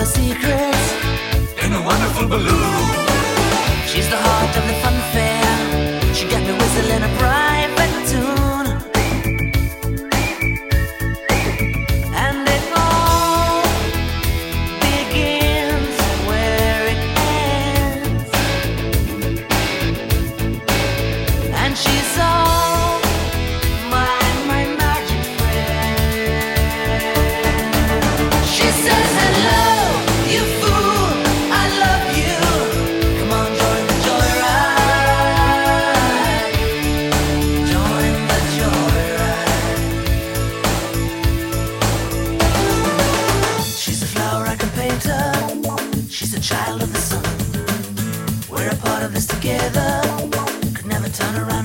the secrets in a wonderful balloon. She's the heart of the fun fair. turn around.